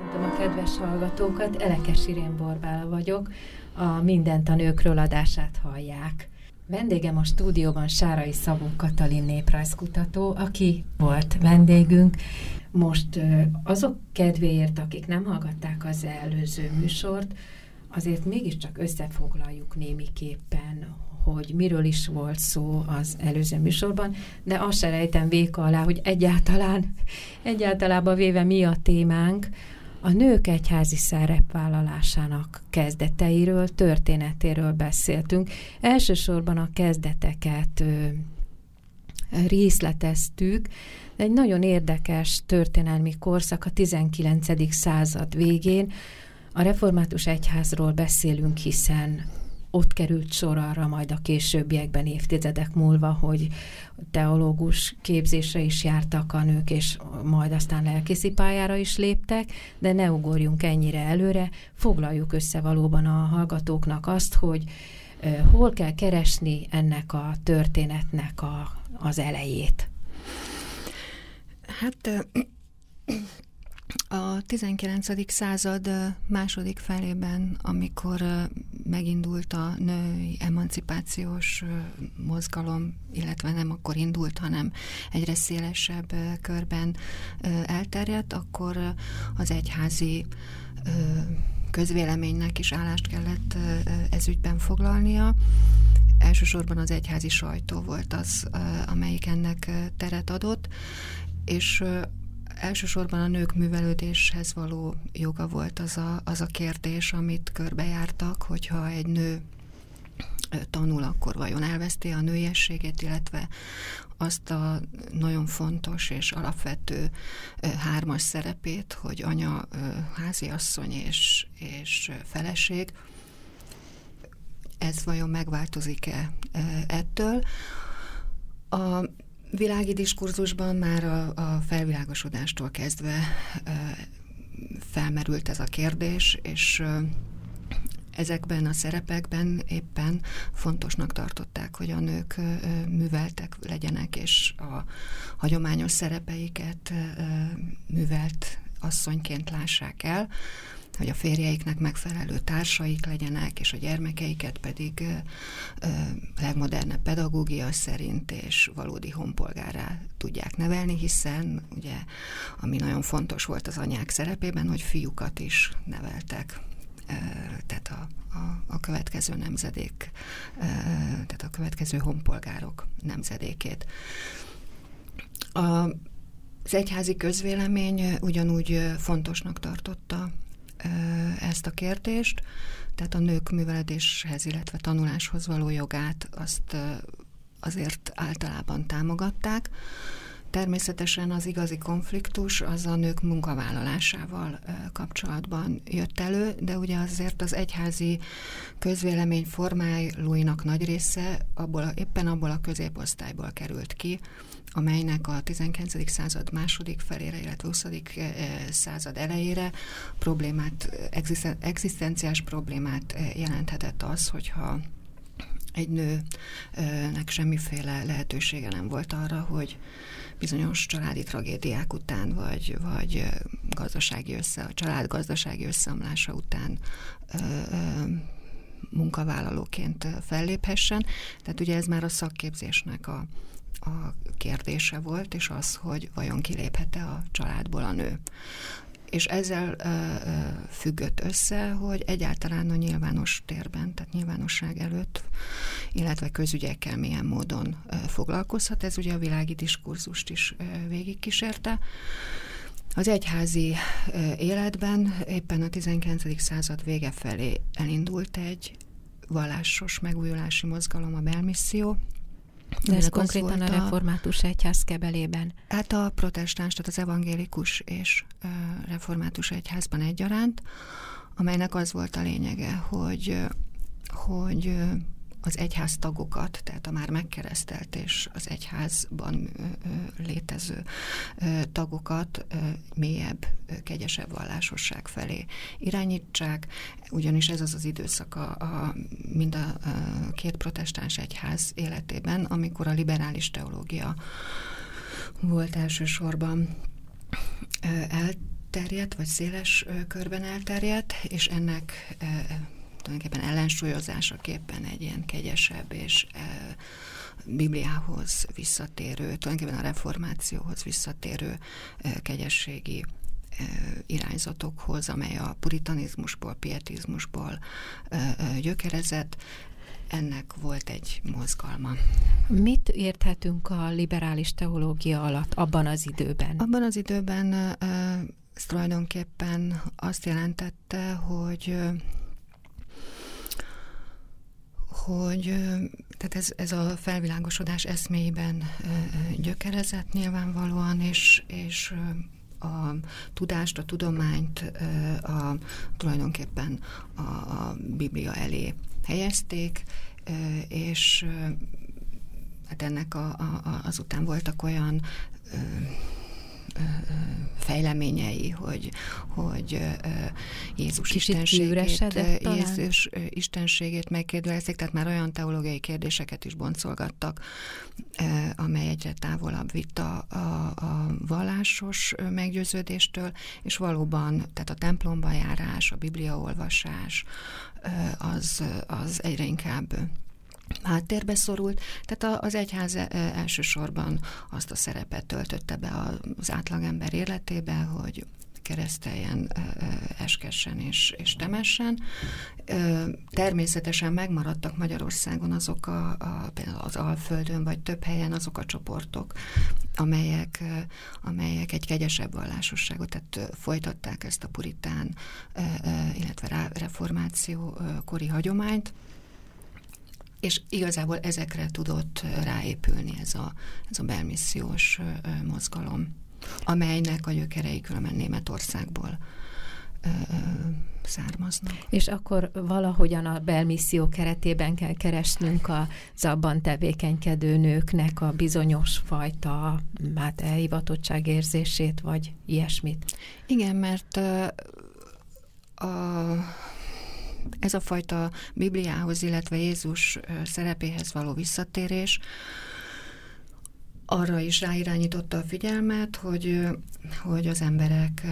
Köszöntöm a kedves hallgatókat, Elekes Irén Borbála vagyok, a Mindent a nőkről adását hallják. Vendégem a stúdióban Sárai Szabó Katalin néprajzkutató, aki volt vendégünk. Most azok kedvéért, akik nem hallgatták az előző műsort, azért mégiscsak összefoglaljuk némiképpen, hogy miről is volt szó az előző műsorban, de azt se rejtem véka alá, hogy egyáltalán, egyáltalában véve mi a témánk, a nők egyházi szerepvállalásának kezdeteiről, történetéről beszéltünk. Elsősorban a kezdeteket ö, részleteztük, egy nagyon érdekes történelmi korszak a 19. század végén. A református egyházról beszélünk, hiszen ott került sor arra majd a későbbiekben, évtizedek múlva, hogy teológus képzésre is jártak a nők, és majd aztán lelkészi pályára is léptek, de ne ugorjunk ennyire előre, foglaljuk össze valóban a hallgatóknak azt, hogy hol kell keresni ennek a történetnek a, az elejét. Hát a 19. század második felében, amikor megindult a női emancipációs mozgalom, illetve nem akkor indult, hanem egyre szélesebb körben elterjedt, akkor az egyházi közvéleménynek is állást kellett ezügyben foglalnia. Elsősorban az egyházi sajtó volt az, amelyik ennek teret adott, és elsősorban a nők művelődéshez való joga volt az a, az a kérdés, amit körbejártak, hogyha egy nő tanul, akkor vajon elveszti a nőiességét, illetve azt a nagyon fontos és alapvető hármas szerepét, hogy anya, háziasszony és, és feleség, ez vajon megváltozik-e ettől? A világi diskurzusban már a, a felvilágosodástól kezdve felmerült ez a kérdés, és ezekben a szerepekben éppen fontosnak tartották, hogy a nők műveltek legyenek, és a hagyományos szerepeiket művelt asszonyként lássák el hogy a férjeiknek megfelelő társaik legyenek, és a gyermekeiket pedig ö, legmodernebb pedagógia szerint és valódi honpolgárá tudják nevelni, hiszen ugye, ami nagyon fontos volt az anyák szerepében, hogy fiúkat is neveltek tehát a, a, a következő nemzedék, tehát a következő honpolgárok nemzedékét. A, az egyházi közvélemény ugyanúgy fontosnak tartotta ezt a kérdést, tehát a nők műveledéshez, illetve tanuláshoz való jogát azt azért általában támogatták. Természetesen az igazi konfliktus az a nők munkavállalásával kapcsolatban jött elő, de ugye azért az egyházi közvélemény formálóinak nagy része abból, éppen abból a középosztályból került ki, amelynek a 19. század második felére, illetve 20. Eh, század elejére problémát, egzisztenciás problémát eh, jelenthetett az, hogyha egy nőnek semmiféle lehetősége nem volt arra, hogy bizonyos családi tragédiák után, vagy, vagy eh, gazdasági össze, a család gazdasági összeomlása után munkavállalóként felléphessen. Tehát ugye ez már a szakképzésnek a, a kérdése volt, és az, hogy vajon kiléphet-e a családból a nő. És ezzel ö, ö, függött össze, hogy egyáltalán a nyilvános térben, tehát nyilvánosság előtt, illetve közügyekkel milyen módon ö, foglalkozhat. Ez ugye a világi diskurzust is ö, végigkísérte. Az egyházi ö, életben éppen a 19. század vége felé elindult egy vallásos megújulási mozgalom, a belmisszió, de ez konkrétan a református egyház kebelében? Hát a protestáns, tehát az evangélikus és református egyházban egyaránt. amelynek az volt a lényege, hogy, hogy az egyház tagokat, tehát a már megkeresztelt és az egyházban létező tagokat mélyebb, kegyesebb vallásosság felé irányítsák, ugyanis ez az az időszak a, a, mind a, a két protestáns egyház életében, amikor a liberális teológia volt elsősorban elterjedt, vagy széles körben elterjedt, és ennek tulajdonképpen ellensúlyozásaképpen egy ilyen kegyesebb és e, Bibliához visszatérő, tulajdonképpen a reformációhoz visszatérő e, kegyességi e, irányzatokhoz, amely a puritanizmusból, pietizmusból e, e, gyökerezett, ennek volt egy mozgalma. Mit érthetünk a liberális teológia alatt abban az időben? Abban az időben ez tulajdonképpen azt jelentette, hogy hogy tehát ez, ez a felvilágosodás eszméiben gyökerezett nyilvánvalóan, és, és a tudást, a tudományt a, tulajdonképpen a, a Biblia elé helyezték, és hát ennek a, a, azután voltak olyan fejleményei, hogy, hogy Jézus Kicsit istenségét, Jézus istenségét megkérdőjelezik, tehát már olyan teológiai kérdéseket is boncolgattak, amely egyre távolabb vitt a, a, a vallásos meggyőződéstől, és valóban, tehát a templomba járás, a bibliaolvasás, az, az egyre inkább háttérbe szorult, tehát az egyház e, elsősorban azt a szerepet töltötte be az átlagember életébe, hogy kereszteljen, e, e, eskessen és, és temessen. Természetesen megmaradtak Magyarországon azok a, a, az Alföldön, vagy több helyen azok a csoportok, amelyek, amelyek egy kegyesebb vallásosságot, tehát folytatták ezt a puritán, illetve reformáció kori hagyományt, és igazából ezekre tudott ráépülni ez a, ez a belmissziós mozgalom, amelynek a gyökerei különben Németországból származnak. És akkor valahogyan a belmisszió keretében kell keresnünk az abban tevékenykedő nőknek a bizonyos fajta hát elhivatottságérzését, vagy ilyesmit. Igen, mert a ez a fajta Bibliához, illetve Jézus szerepéhez való visszatérés arra is ráirányította a figyelmet, hogy, hogy az emberek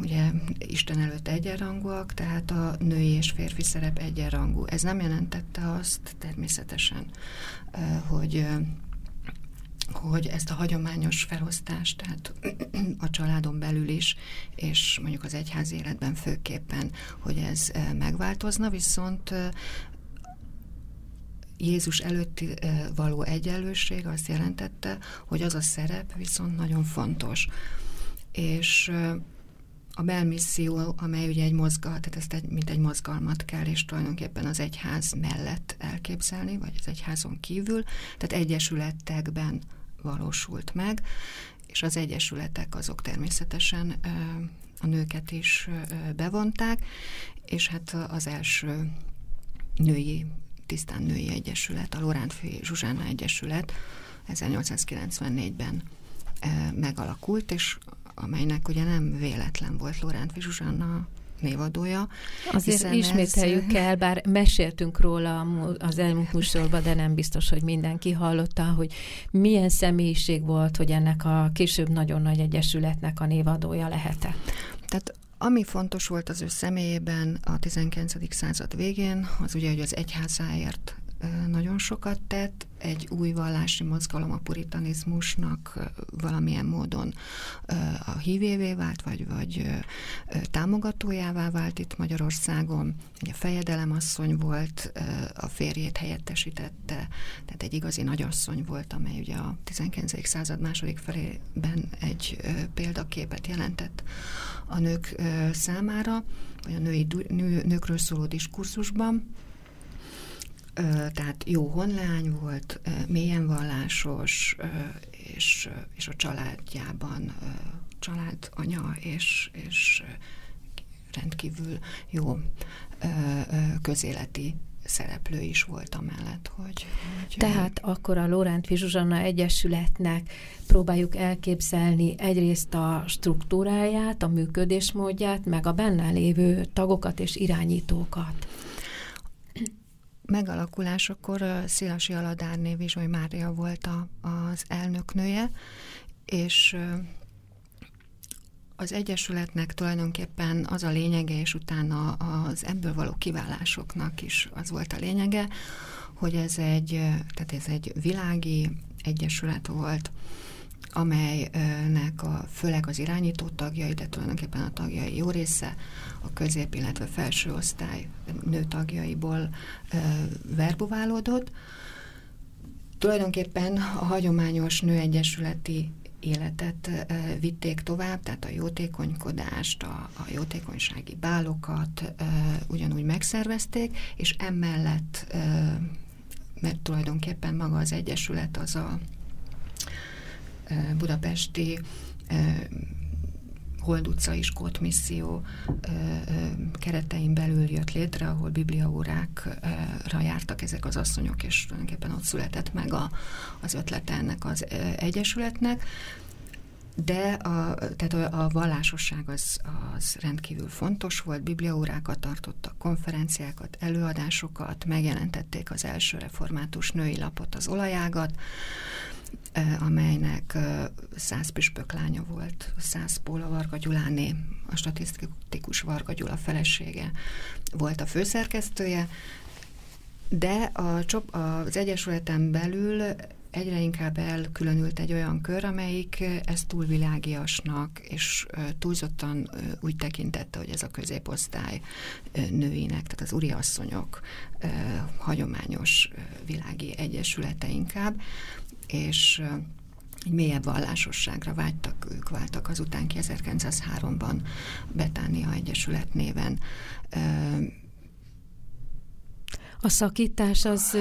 ugye Isten előtt egyenrangúak, tehát a női és férfi szerep egyenrangú. Ez nem jelentette azt természetesen, hogy hogy ezt a hagyományos felosztást, tehát a családon belül is, és mondjuk az egyház életben főképpen, hogy ez eh, megváltozna, viszont eh, Jézus előtti eh, való egyenlőség azt jelentette, hogy az a szerep viszont nagyon fontos. És a belmisszió, amely ugye egy mozgal, tehát ezt egy, mint egy mozgalmat kell, és tulajdonképpen az egyház mellett elképzelni, vagy az egyházon kívül, tehát egyesületekben valósult meg, és az egyesületek azok természetesen a nőket is bevonták, és hát az első női, tisztán női egyesület, a Lorántfi Zsuzsána Egyesület 1894-ben megalakult, és amelynek ugye nem véletlen volt Lorántfi Zsuzsána névadója. Azért ismételjük ez... el, bár meséltünk róla az elmúlt műsorban, de nem biztos, hogy mindenki hallotta, hogy milyen személyiség volt, hogy ennek a később nagyon nagy egyesületnek a névadója lehetett. Tehát ami fontos volt az ő személyében a 19. század végén, az ugye, hogy az egyházáért nagyon sokat tett, egy új vallási mozgalom a puritanizmusnak valamilyen módon a hívévé vált, vagy, vagy támogatójává vált itt Magyarországon. A fejedelemasszony volt, a férjét helyettesítette, tehát egy igazi nagyasszony volt, amely ugye a 19. század második felében egy példaképet jelentett a nők számára, vagy a női, nő, nőkről szóló diskurzusban tehát jó honlány volt, mélyen vallásos, és, és a családjában családanya, és, és rendkívül jó közéleti szereplő is volt amellett, hogy... hogy Tehát akkor a Lóránt Zsuzsanna Egyesületnek próbáljuk elképzelni egyrészt a struktúráját, a működésmódját, meg a benne lévő tagokat és irányítókat. Megalakulásakor Szilasi Aladárné Vizsoly Mária volt a, az elnöknője, és az Egyesületnek tulajdonképpen az a lényege, és utána az ebből való kiválásoknak is az volt a lényege, hogy ez egy, tehát ez egy világi egyesület volt, amelynek a, főleg az irányító tagjai, de tulajdonképpen a tagjai jó része a közép, illetve felső osztály nő tagjaiból e, verbuválódott. Tulajdonképpen a hagyományos nőegyesületi életet vitték tovább, tehát a jótékonykodást, a, a jótékonysági bálokat ugyanúgy megszervezték, és emellett, mert tulajdonképpen maga az Egyesület az a budapesti Hold utcai Skót misszió keretein belül jött létre, ahol bibliaórákra jártak ezek az asszonyok, és tulajdonképpen ott született meg a, az ötlete ennek az egyesületnek. De a, tehát a, a vallásosság az, az rendkívül fontos volt, bibliaórákat tartottak, konferenciákat, előadásokat, megjelentették az első református női lapot, az olajágat, amelynek száz püspök lánya volt, száz Póla Varga Gyuláné, a statisztikus Varga Gyula felesége volt a főszerkesztője, de a, az Egyesületen belül egyre inkább elkülönült egy olyan kör, amelyik ezt túlvilágiasnak és túlzottan úgy tekintette, hogy ez a középosztály nőinek, tehát az úriasszonyok hagyományos világi egyesülete inkább, és egy mélyebb vallásosságra vágytak, ők váltak azután ki 1903-ban Betánia Egyesület néven. A szakítás az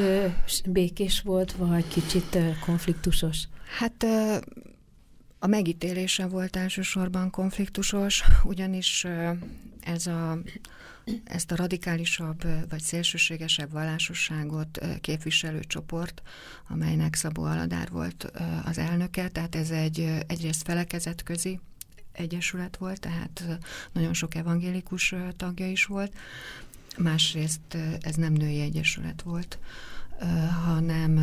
békés volt, vagy kicsit konfliktusos? Hát a megítélése volt elsősorban konfliktusos, ugyanis ez a ezt a radikálisabb vagy szélsőségesebb vallásosságot képviselő csoport, amelynek Szabó Aladár volt az elnöke, tehát ez egy egyrészt felekezet közi egyesület volt, tehát nagyon sok evangélikus tagja is volt, másrészt ez nem női egyesület volt, hanem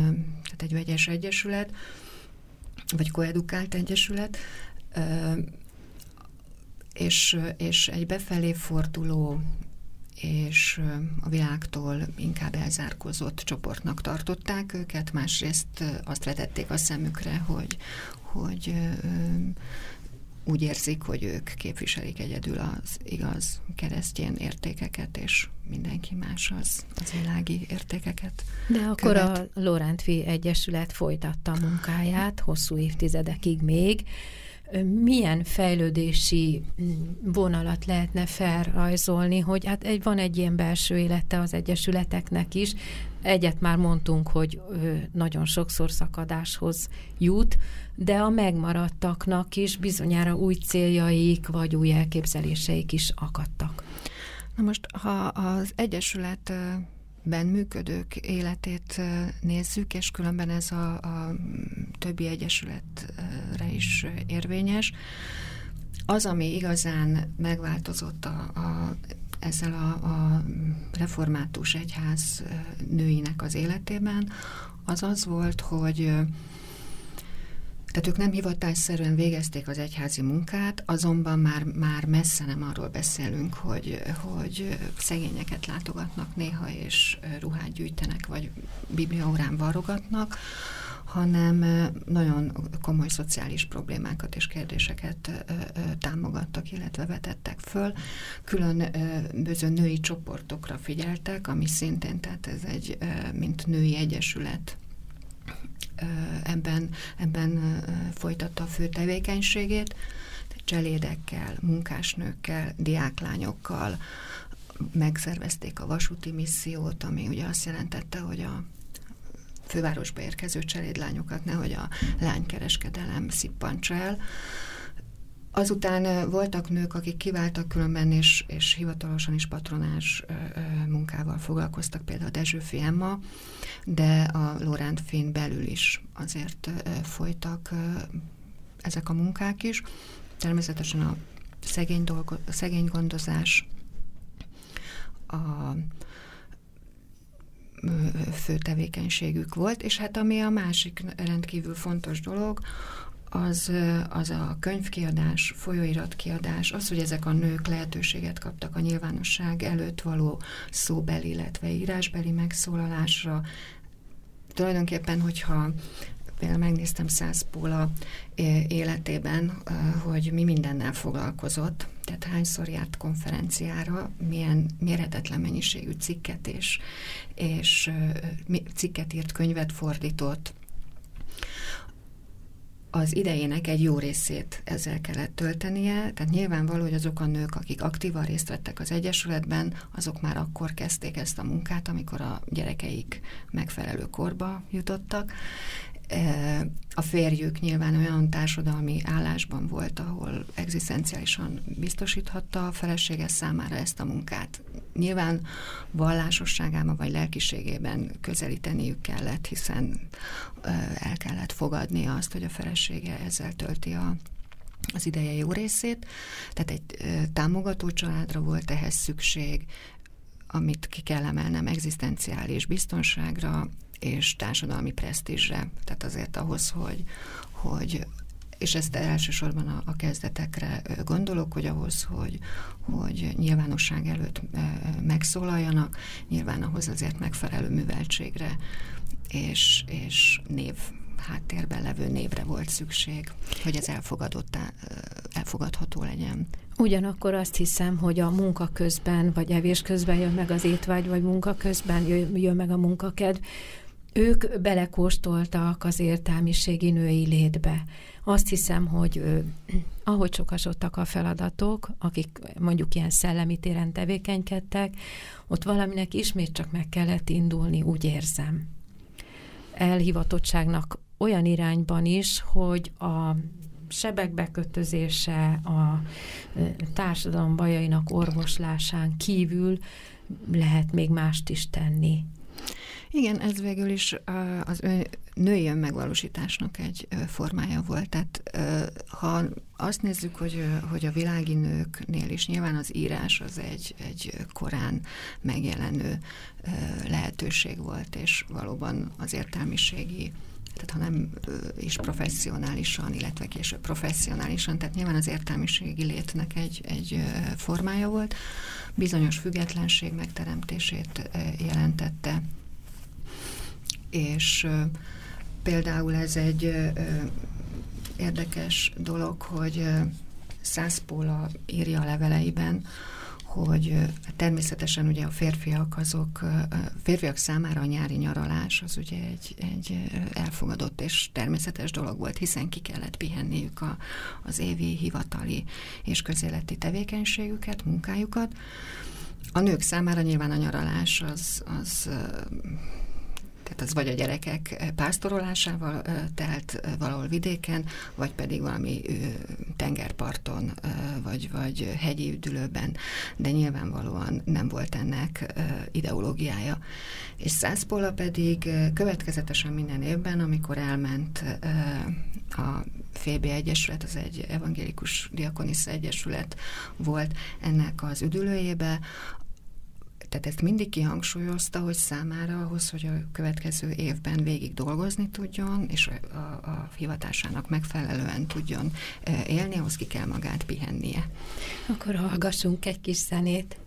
tehát egy vegyes egyesület, vagy koedukált egyesület, és, és egy befelé forduló és a világtól inkább elzárkozott csoportnak tartották őket, másrészt azt vetették a szemükre, hogy, hogy úgy érzik, hogy ők képviselik egyedül az igaz keresztjén értékeket, és mindenki más az, az világi értékeket. De akkor követ. a Lorántvi Egyesület folytatta a munkáját hosszú évtizedekig még, milyen fejlődési mm, vonalat lehetne felrajzolni, hogy hát egy, van egy ilyen belső élete az egyesületeknek is. Egyet már mondtunk, hogy nagyon sokszor szakadáshoz jut, de a megmaradtaknak is bizonyára új céljaik vagy új elképzeléseik is akadtak. Na most, ha az Egyesület ben működők életét nézzük, és különben ez a, a többi egyesületre is érvényes. Az, ami igazán megváltozott a, a, ezzel a, a református egyház nőinek az életében, az az volt, hogy tehát ők nem hivatásszerűen végezték az egyházi munkát, azonban már, már messze nem arról beszélünk, hogy, hogy szegényeket látogatnak néha, és ruhát gyűjtenek, vagy bibliaórán varrogatnak, hanem nagyon komoly szociális problémákat és kérdéseket támogattak, illetve vetettek föl. Különböző női csoportokra figyeltek, ami szintén, tehát ez egy, mint női egyesület ebben, ebben folytatta a fő tevékenységét, cselédekkel, munkásnőkkel, diáklányokkal, megszervezték a vasúti missziót, ami ugye azt jelentette, hogy a fővárosba érkező cselédlányokat nehogy a lánykereskedelem szippantsa el. Azután voltak nők, akik kiváltak különben, és, és hivatalosan is patronás munkával foglalkoztak, például Dezsőfi Emma, de a Lorent Finn belül is azért folytak ezek a munkák is. Természetesen a szegény, dolgo, a szegény gondozás, a fő tevékenységük volt, és hát ami a másik rendkívül fontos dolog, az, az a könyvkiadás, folyóiratkiadás, az, hogy ezek a nők lehetőséget kaptak a nyilvánosság előtt való szóbeli, illetve írásbeli megszólalásra. Tulajdonképpen, hogyha például megnéztem Száz Póla életében, hogy mi mindennel foglalkozott, tehát hányszor járt konferenciára, milyen mérhetetlen mennyiségű cikket és, és cikket írt, könyvet fordított, az idejének egy jó részét ezzel kellett töltenie, tehát nyilvánvaló, hogy azok a nők, akik aktívan részt vettek az Egyesületben, azok már akkor kezdték ezt a munkát, amikor a gyerekeik megfelelő korba jutottak, a férjük nyilván olyan társadalmi állásban volt, ahol egzisztenciálisan biztosíthatta a felesége számára ezt a munkát. Nyilván vallásosságában vagy lelkiségében közelíteniük kellett, hiszen el kellett fogadni azt, hogy a felesége ezzel tölti a, az ideje jó részét. Tehát egy támogató családra volt ehhez szükség, amit ki kell emelnem, egzisztenciális biztonságra, és társadalmi presztízsre. Tehát azért ahhoz, hogy, hogy és ezt elsősorban a, a kezdetekre gondolok, hogy ahhoz, hogy, hogy nyilvánosság előtt megszólaljanak, nyilván ahhoz azért megfelelő műveltségre és, és név háttérben levő névre volt szükség, hogy ez elfogadottá, elfogadható legyen. Ugyanakkor azt hiszem, hogy a munka közben, vagy evés közben jön meg az étvágy, vagy munka közben jön meg a munkakedv, ők belekóstoltak az értelmiségi női létbe. Azt hiszem, hogy ahogy sokasodtak a feladatok, akik mondjuk ilyen szellemi téren tevékenykedtek, ott valaminek ismét csak meg kellett indulni, úgy érzem. Elhivatottságnak olyan irányban is, hogy a sebek bekötözése, a társadalom bajainak orvoslásán kívül lehet még mást is tenni. Igen, ez végül is az női önmegvalósításnak egy formája volt. Tehát ha azt nézzük, hogy, hogy a világi nőknél is nyilván az írás az egy, egy korán megjelenő lehetőség volt, és valóban az értelmiségi tehát ha nem is professzionálisan, illetve később professzionálisan, tehát nyilván az értelmiségi létnek egy, egy formája volt, bizonyos függetlenség megteremtését jelentette, és például ez egy érdekes dolog, hogy Szászpóla írja a leveleiben, hogy természetesen ugye a férfiak azok, a férfiak számára a nyári nyaralás az ugye egy, egy elfogadott és természetes dolog volt, hiszen ki kellett pihenniük a, az évi hivatali és közéleti tevékenységüket, munkájukat. A nők számára nyilván a nyaralás az, az tehát az vagy a gyerekek pásztorolásával telt valahol vidéken, vagy pedig valami tengerparton, vagy, vagy hegyi üdülőben, de nyilvánvalóan nem volt ennek ideológiája. És Szászpola pedig következetesen minden évben, amikor elment a FB Egyesület, az egy evangélikus diakonisza egyesület volt ennek az üdülőjébe, tehát ezt mindig kihangsúlyozta, hogy számára ahhoz, hogy a következő évben végig dolgozni tudjon, és a, a, hivatásának megfelelően tudjon e, élni, ahhoz ki kell magát pihennie. Akkor hallgassunk egy kis zenét.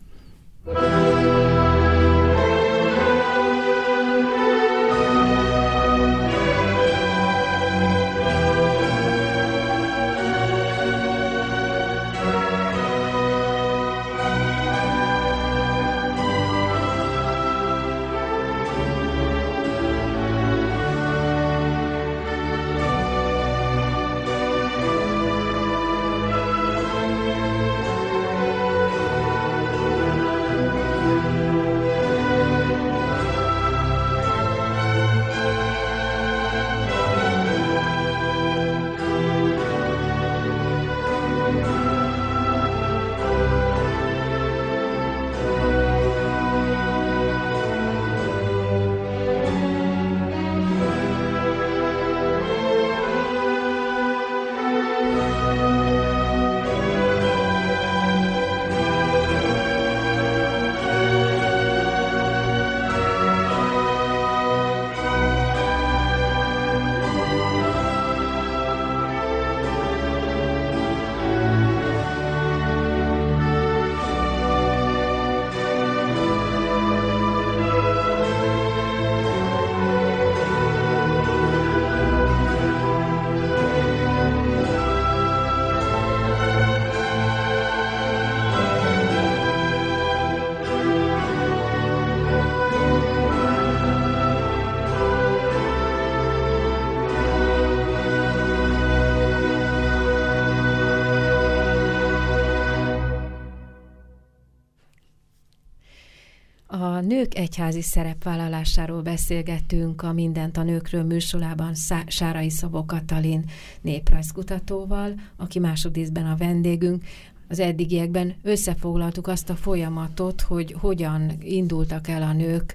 Nők egyházi szerepvállalásáról beszélgettünk a Mindent a nőkről műsorában Sárai Szabó Katalin néprajzkutatóval, aki másodízben a vendégünk. Az eddigiekben összefoglaltuk azt a folyamatot, hogy hogyan indultak el a nők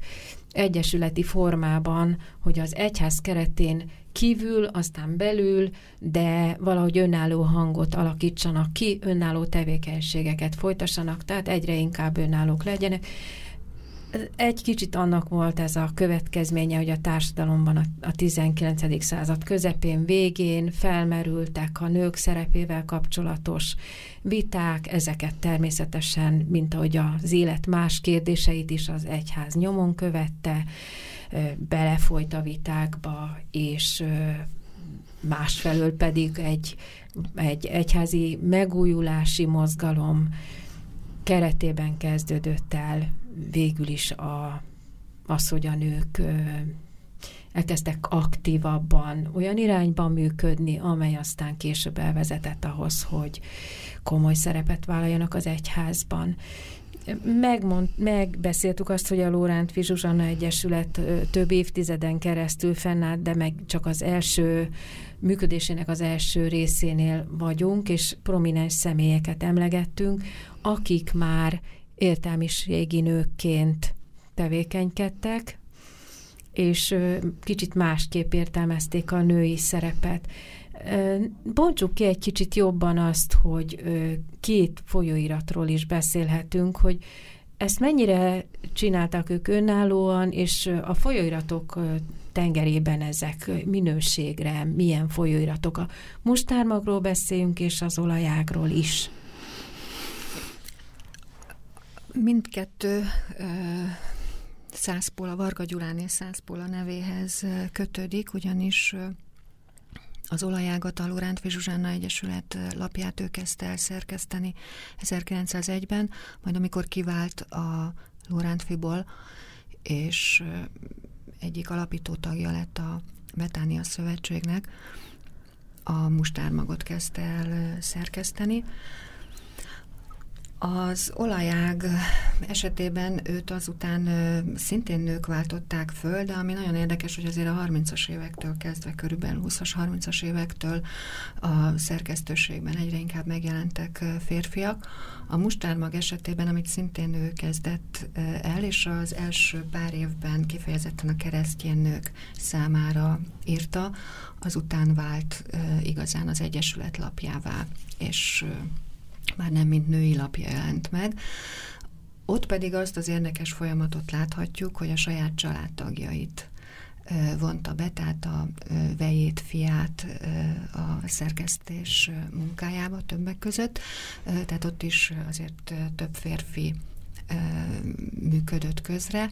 egyesületi formában, hogy az egyház keretén kívül, aztán belül, de valahogy önálló hangot alakítsanak ki, önálló tevékenységeket folytassanak, tehát egyre inkább önállók legyenek. Egy kicsit annak volt ez a következménye, hogy a társadalomban a, a 19. század közepén, végén felmerültek a nők szerepével kapcsolatos viták, ezeket természetesen, mint ahogy az élet más kérdéseit is az egyház nyomon követte, belefolyt a vitákba, és másfelől pedig egy, egy egyházi megújulási mozgalom keretében kezdődött el végül is a, az, hogy a nők elkezdtek aktívabban olyan irányban működni, amely aztán később elvezetett ahhoz, hogy komoly szerepet vállaljanak az egyházban. Megmond, megbeszéltük azt, hogy a Lóránt Zsuzsanna Egyesület több évtizeden keresztül fennállt, de meg csak az első működésének az első részénél vagyunk, és prominens személyeket emlegettünk, akik már értelmiségi nőkként tevékenykedtek, és kicsit másképp értelmezték a női szerepet. Bontsuk ki egy kicsit jobban azt, hogy két folyóiratról is beszélhetünk, hogy ezt mennyire csináltak ők önállóan, és a folyóiratok tengerében ezek minőségre, milyen folyóiratok. A mustármagról beszéljünk, és az olajágról is. Mindkettő Százpóla, Varga és Százpóla nevéhez kötődik, ugyanis az olajágat a Lórántfi Zsuzsánna Egyesület lapját ő kezdte el szerkeszteni 1901-ben, majd amikor kivált a Lórántfiból, és egyik alapító tagja lett a Betánia Szövetségnek, a mustármagot kezdte el szerkeszteni, az olajág esetében őt azután szintén nők váltották föl, de ami nagyon érdekes, hogy azért a 30-as évektől kezdve, körülbelül 20-as, 30-as évektől a szerkesztőségben egyre inkább megjelentek férfiak. A mustármag esetében, amit szintén ő kezdett el, és az első pár évben kifejezetten a keresztjén nők számára írta, azután vált igazán az Egyesület lapjává, és már nem mint női lapja jelent meg. Ott pedig azt az érdekes folyamatot láthatjuk, hogy a saját családtagjait vonta be, tehát a vejét, fiát a szerkesztés munkájába többek között. Tehát ott is azért több férfi működött közre.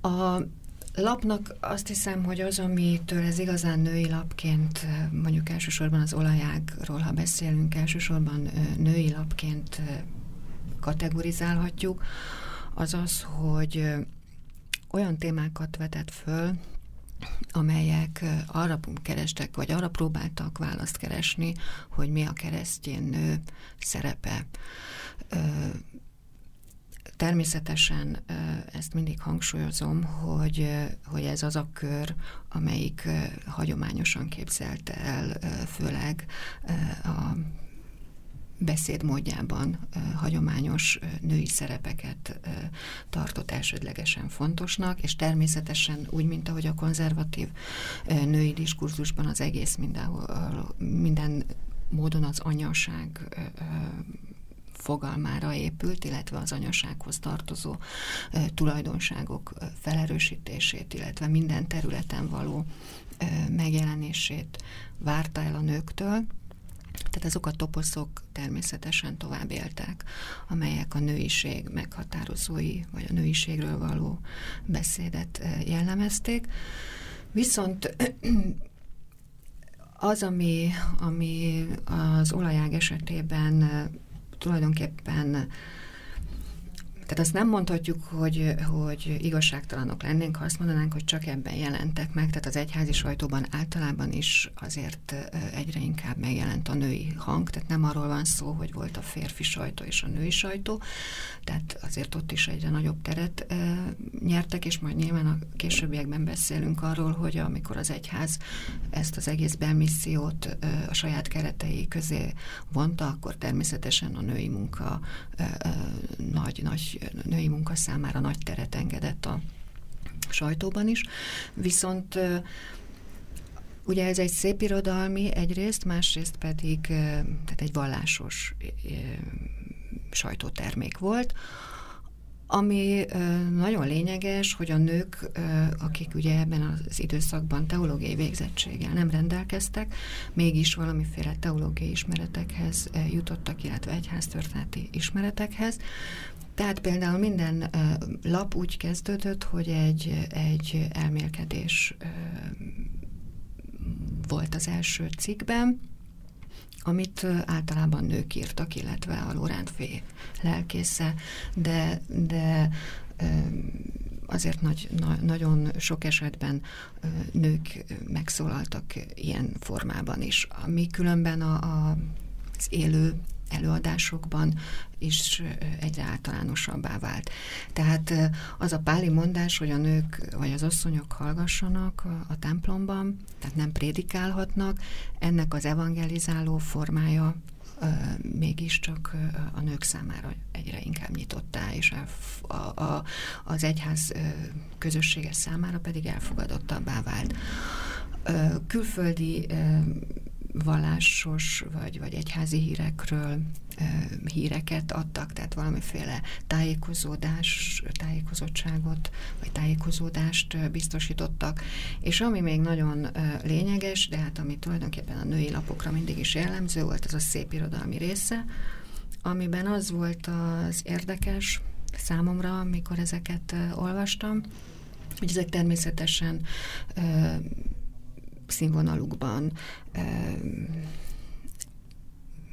A lapnak azt hiszem, hogy az, amitől ez igazán női lapként, mondjuk elsősorban az olajágról, ha beszélünk, elsősorban női lapként kategorizálhatjuk, az az, hogy olyan témákat vetett föl, amelyek arra kerestek, vagy arra próbáltak választ keresni, hogy mi a keresztjén nő szerepe Természetesen ezt mindig hangsúlyozom, hogy, hogy ez az a kör, amelyik hagyományosan képzelte el, főleg a beszédmódjában hagyományos női szerepeket tartott elsődlegesen fontosnak, és természetesen úgy, mint ahogy a konzervatív női diskurzusban az egész mindenhol, minden módon az anyaság fogalmára épült, illetve az anyasághoz tartozó tulajdonságok felerősítését, illetve minden területen való megjelenését várta el a nőktől, tehát azok a toposzok természetesen tovább éltek, amelyek a nőiség meghatározói, vagy a nőiségről való beszédet jellemezték. Viszont az, ami, ami az olajág esetében tulajdonképpen tehát azt nem mondhatjuk, hogy, hogy igazságtalanok lennénk, ha azt mondanánk, hogy csak ebben jelentek meg, tehát az egyházi sajtóban általában is azért egyre inkább megjelent a női hang, tehát nem arról van szó, hogy volt a férfi sajtó és a női sajtó, tehát azért ott is egyre nagyobb teret e, nyertek, és majd nyilván a későbbiekben beszélünk arról, hogy amikor az egyház ezt az egész belmissziót e, a saját keretei közé vonta, akkor természetesen a női munka e, nagy női munka számára nagy teret engedett a sajtóban is. Viszont Ugye ez egy szép irodalmi egyrészt, másrészt pedig tehát egy vallásos sajtótermék volt, ami nagyon lényeges, hogy a nők, akik ugye ebben az időszakban teológiai végzettséggel nem rendelkeztek, mégis valamiféle teológiai ismeretekhez jutottak, illetve egyháztörténeti ismeretekhez, tehát például minden lap úgy kezdődött, hogy egy, egy elmélkedés volt az első cikkben, amit általában nők írtak, illetve a Lórántfé lelkésze, de, de azért nagy, na, nagyon sok esetben nők megszólaltak ilyen formában is, ami különben a, a, az élő előadásokban is egyre általánosabbá vált. Tehát az a páli mondás, hogy a nők vagy az asszonyok hallgassanak a templomban, tehát nem prédikálhatnak, ennek az evangelizáló formája mégiscsak a nők számára egyre inkább nyitottá, és a, a, az egyház közössége számára pedig elfogadottabbá vált. Külföldi vallásos vagy, vagy egyházi hírekről híreket adtak, tehát valamiféle tájékozódás, tájékozottságot, vagy tájékozódást biztosítottak. És ami még nagyon lényeges, de hát ami tulajdonképpen a női lapokra mindig is jellemző volt, az a szép irodalmi része, amiben az volt az érdekes számomra, amikor ezeket olvastam, hogy ezek természetesen színvonalukban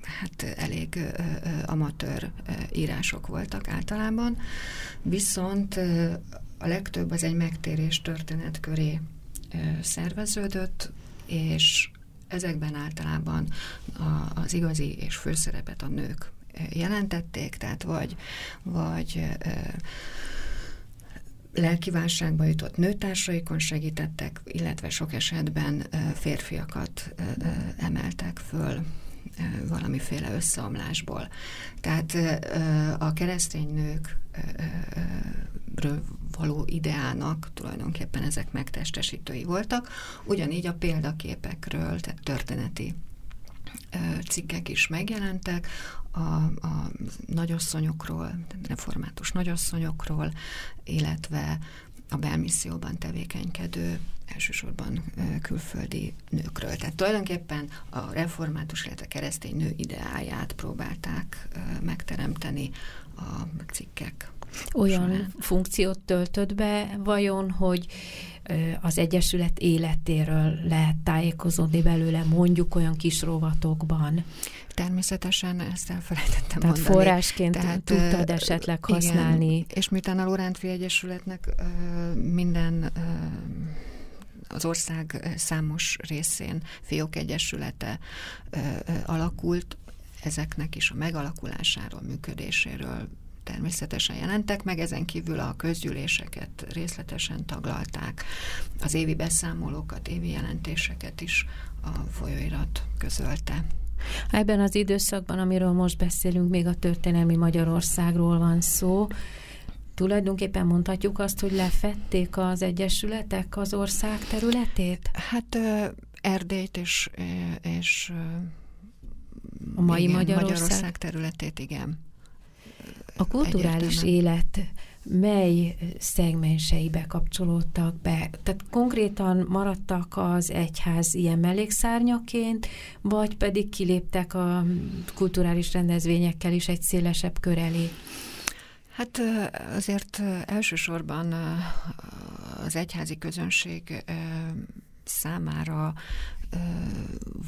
hát elég amatőr írások voltak általában, viszont a legtöbb az egy megtérés történet köré szerveződött, és ezekben általában az igazi és főszerepet a nők jelentették, tehát vagy, vagy lelkiválságba jutott nőtársaikon segítettek, illetve sok esetben férfiakat emeltek föl valamiféle összeomlásból. Tehát a keresztény nők való ideának tulajdonképpen ezek megtestesítői voltak, ugyanígy a példaképekről, tehát történeti cikkek is megjelentek, a, a nagyasszonyokról, református nagyasszonyokról, illetve a belmisszióban tevékenykedő elsősorban külföldi nőkről. Tehát tulajdonképpen a református, illetve keresztény nő ideáját próbálták megteremteni a cikkek. Olyan során. funkciót töltött be vajon, hogy az Egyesület életéről lehet tájékozódni belőle, mondjuk olyan kis rovatokban. Természetesen ezt elfelejtettem Tehát mondani. forrásként Tehát, tudtad esetleg használni. Igen, és miután a Lorántfi Egyesületnek minden az ország számos részén fiók egyesülete alakult, ezeknek is a megalakulásáról, működéséről természetesen jelentek meg, ezen kívül a közgyűléseket részletesen taglalták, az évi beszámolókat, évi jelentéseket is a folyóirat közölte. Ebben az időszakban, amiről most beszélünk, még a történelmi Magyarországról van szó, tulajdonképpen mondhatjuk azt, hogy lefették az egyesületek az ország területét? Hát Erdélyt és, és a mai igen, Magyarország? Magyarország területét, igen. A kulturális élet mely szegmenseibe kapcsolódtak be? Tehát konkrétan maradtak az egyház ilyen mellékszárnyaként, vagy pedig kiléptek a kulturális rendezvényekkel is egy szélesebb kör elé? Hát elsősorban az egyházi közönség számára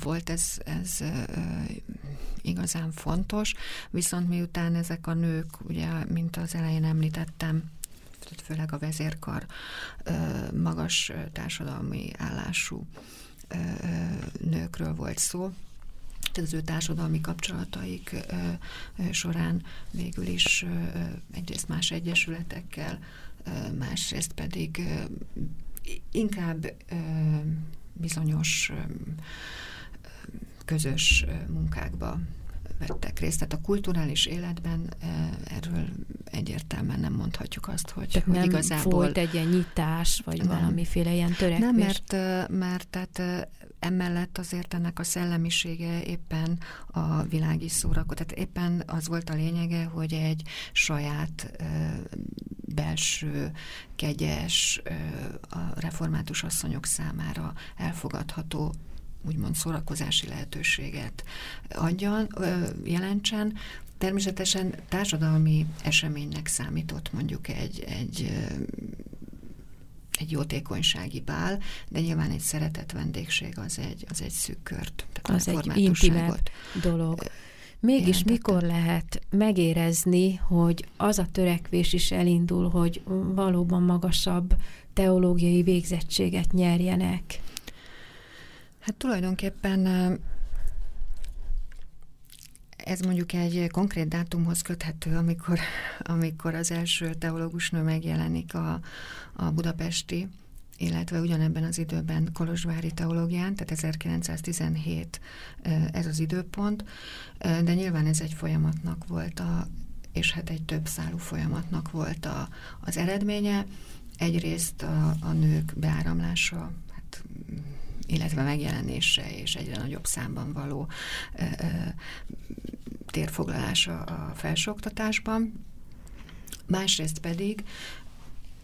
volt ez, ez igazán fontos, viszont miután ezek a nők, ugye, mint az elején említettem, főleg a vezérkar magas társadalmi állású nőkről volt szó, tehát az ő társadalmi kapcsolataik során végül is egyrészt más egyesületekkel, másrészt pedig inkább bizonyos közös munkákba vettek részt. Tehát a kulturális életben erről egyértelműen nem mondhatjuk azt, hogy, tehát hogy nem igazából... volt egy ilyen nyitás, vagy nem. valamiféle ilyen törekvés? Nem, mert, mert tehát emellett azért ennek a szellemisége éppen a világi szórakot. Tehát éppen az volt a lényege, hogy egy saját belső, kegyes, a református asszonyok számára elfogadható úgymond szórakozási lehetőséget adjan, jelentsen. Természetesen társadalmi eseménynek számított mondjuk egy, egy egy jótékonysági bál, de nyilván egy szeretett vendégség az egy, az egy szűk kört. Az egy intimebb dolog. Mégis jelentette. mikor lehet megérezni, hogy az a törekvés is elindul, hogy valóban magasabb teológiai végzettséget nyerjenek? Hát tulajdonképpen ez mondjuk egy konkrét dátumhoz köthető, amikor, amikor az első teológusnő megjelenik a, a budapesti, illetve ugyanebben az időben Kolozsvári teológián, tehát 1917 ez az időpont, de nyilván ez egy folyamatnak volt a, és hát egy több szálú folyamatnak volt a, az eredménye. Egyrészt a, a nők beáramlása, hát illetve megjelenése és egyre nagyobb számban való ö, ö, térfoglalása a felsőoktatásban. Másrészt pedig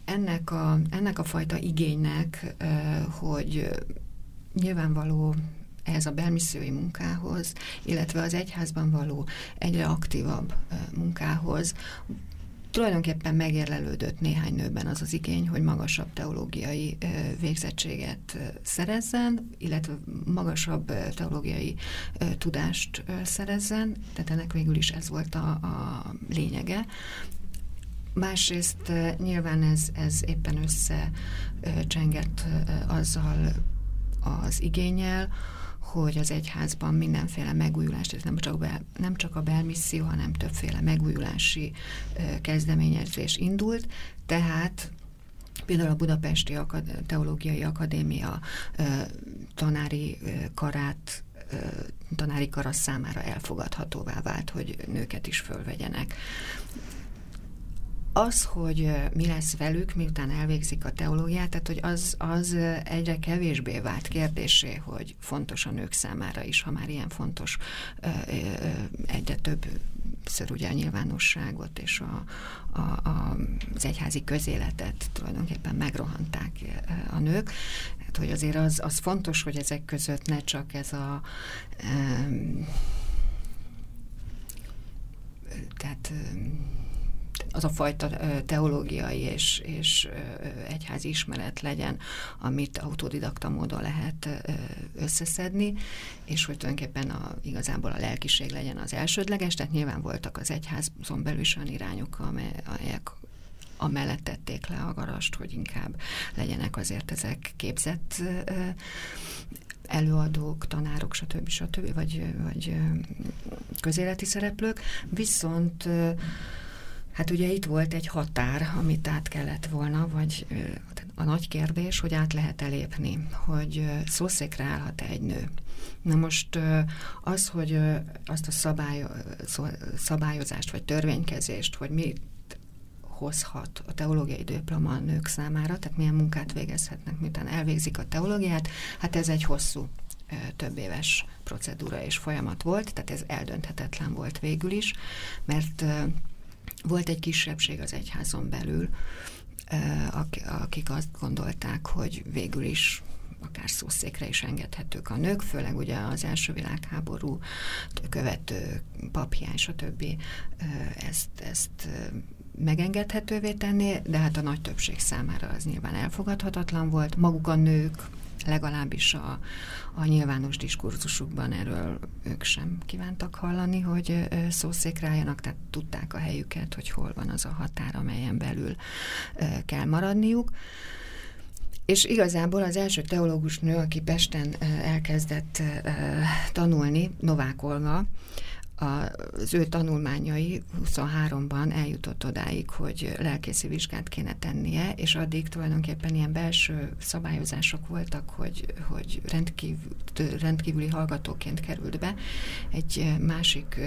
ennek a, ennek a fajta igénynek, ö, hogy nyilvánvaló ehhez a belmissziói munkához, illetve az egyházban való egyre aktívabb munkához tulajdonképpen megérlelődött néhány nőben az az igény, hogy magasabb teológiai végzettséget szerezzen, illetve magasabb teológiai tudást szerezzen, tehát ennek végül is ez volt a, a lényege. Másrészt nyilván ez, ez éppen összecsengett azzal az igényel, hogy az egyházban mindenféle megújulás, tehát nem csak, be, nem csak a belmisszió, hanem többféle megújulási kezdeményezés indult, tehát például a Budapesti Akad- Teológiai Akadémia tanári karát tanári kara számára elfogadhatóvá vált, hogy nőket is fölvegyenek. Az, hogy mi lesz velük, miután elvégzik a teológiát, tehát hogy az, az egyre kevésbé vált kérdésé, hogy fontos a nők számára is, ha már ilyen fontos egyre több ször ugye a nyilvánosságot és a, a, a, az egyházi közéletet tulajdonképpen megrohanták a nők. Hát, hogy azért az, az fontos, hogy ezek között ne csak ez a tehát az a fajta teológiai és, és egyházi ismeret legyen, amit autodidakta módon lehet összeszedni, és hogy tulajdonképpen a, igazából a lelkiség legyen az elsődleges, tehát nyilván voltak az egyházon belül is olyan irányok, amelyek amellett tették le a garast, hogy inkább legyenek azért ezek képzett előadók, tanárok, stb. stb. vagy, vagy közéleti szereplők, viszont Hát ugye itt volt egy határ, amit át kellett volna, vagy a nagy kérdés, hogy át lehet elépni, hogy szószékre állhat -e egy nő. Na most az, hogy azt a szabály, szabályozást, vagy törvénykezést, hogy mi hozhat a teológiai diploma a nők számára, tehát milyen munkát végezhetnek, miután elvégzik a teológiát, hát ez egy hosszú több éves procedúra és folyamat volt, tehát ez eldönthetetlen volt végül is, mert volt egy kisebbség az egyházon belül, akik azt gondolták, hogy végül is akár szószékre is engedhetők a nők, főleg ugye az első világháború követő papján, stb. ezt, ezt megengedhetővé tenni, de hát a nagy többség számára az nyilván elfogadhatatlan volt. Maguk a nők legalábbis a, a nyilvános diskurzusukban erről ők sem kívántak hallani, hogy szószékre álljanak, tehát tudták a helyüket, hogy hol van az a határ, amelyen belül kell maradniuk. És igazából az első teológus nő, aki Pesten elkezdett tanulni, Novák Olga, az ő tanulmányai 23-ban eljutott odáig, hogy lelkészi vizsgát kéne tennie, és addig tulajdonképpen ilyen belső szabályozások voltak, hogy, hogy rendkívül, rendkívüli hallgatóként került be. Egy másik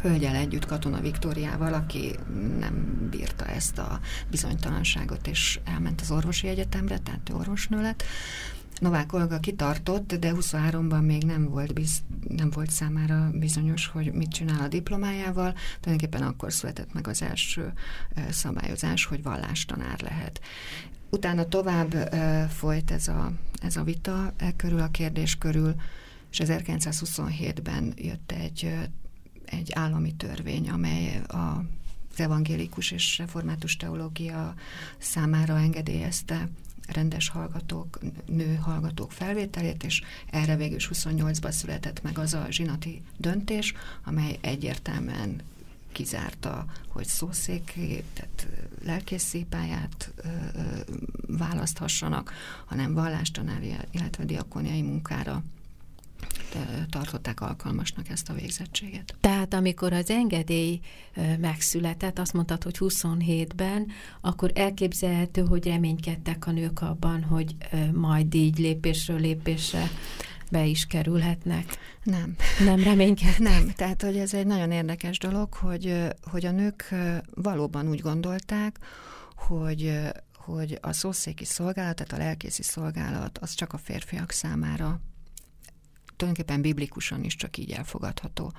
hölgyel együtt, Katona Viktóriával, aki nem bírta ezt a bizonytalanságot, és elment az orvosi egyetemre, tehát ő orvosnő lett. Novák Olga kitartott, de 23-ban még nem volt, biz, nem volt számára bizonyos, hogy mit csinál a diplomájával. Tulajdonképpen akkor született meg az első szabályozás, hogy vallástanár lehet. Utána tovább folyt ez a, ez a vita e körül, a kérdés körül, és 1927-ben jött egy, egy állami törvény, amely a evangélikus és református teológia számára engedélyezte rendes hallgatók, nő hallgatók felvételét, és erre végül is 28-ban született meg az a zsinati döntés, amely egyértelműen kizárta, hogy szószék, tehát lelkészé pályát ö, választhassanak, hanem vallástanári, illetve diakoniai munkára tartották alkalmasnak ezt a végzettséget. Tehát amikor az engedély megszületett, azt mondtad, hogy 27-ben, akkor elképzelhető, hogy reménykedtek a nők abban, hogy majd így lépésről lépésre be is kerülhetnek. Nem. Nem reménykedtek? Nem. Tehát, hogy ez egy nagyon érdekes dolog, hogy, hogy a nők valóban úgy gondolták, hogy hogy a szószéki szolgálat, tehát a lelkészi szolgálat, az csak a férfiak számára tulajdonképpen biblikusan is csak így elfogadható.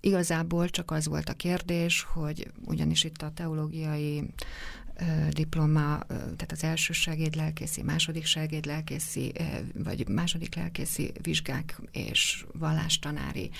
Igazából csak az volt a kérdés, hogy ugyanis itt a teológiai diploma, tehát az első segédlelkészi, második segédlelkészi, vagy második lelkészi vizsgák és vallástanári